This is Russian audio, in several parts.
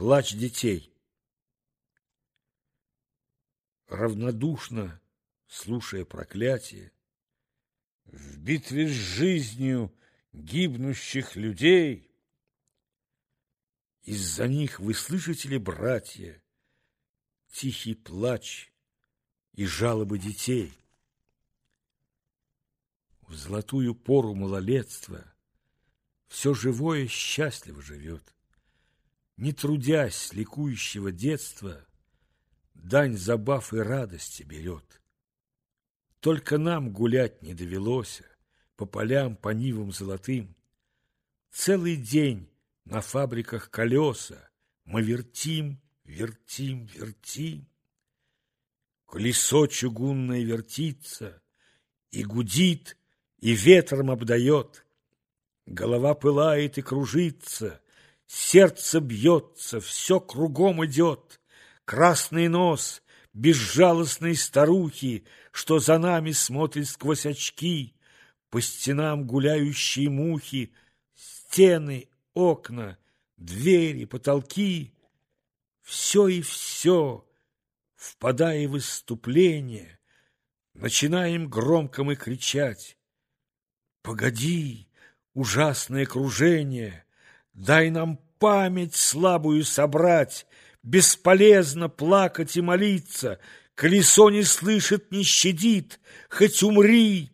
Плач детей. Равнодушно, слушая проклятие, В битве с жизнью гибнущих людей, Из-за них вы слышите ли, братья, Тихий плач и жалобы детей? В золотую пору малолетства Все живое счастливо живет не трудясь ликующего детства, дань забав и радости берет. Только нам гулять не довелось по полям, по нивам золотым. Целый день на фабриках колеса мы вертим, вертим, вертим. Колесо чугунное вертится и гудит, и ветром обдает. Голова пылает и кружится, Сердце бьется, все кругом идет. Красный нос безжалостной старухи, Что за нами смотрит сквозь очки, По стенам гуляющие мухи, Стены, окна, двери, потолки. Все и все, впадая в выступление, Начинаем громко мы кричать. Погоди, ужасное кружение — Дай нам память слабую собрать, Бесполезно плакать и молиться, Колесо не слышит, не щадит, Хоть умри,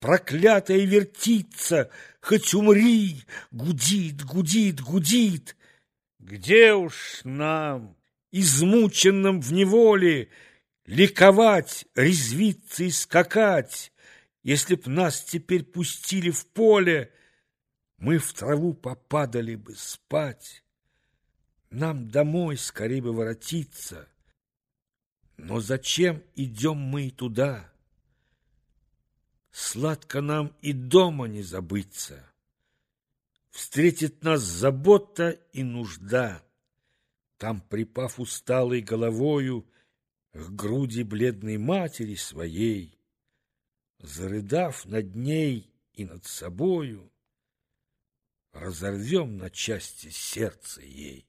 проклятая вертится, Хоть умри, гудит, гудит, гудит. Где уж нам, измученным в неволе, Ликовать, резвиться и скакать, Если б нас теперь пустили в поле, мы в траву попадали бы спать, Нам домой скорее бы воротиться. Но зачем идем мы туда? Сладко нам и дома не забыться. Встретит нас забота и нужда. Там, припав усталой головою К груди бледной матери своей, Зарыдав над ней и над собою, разорвем на части сердце ей.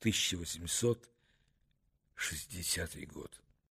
1860 год.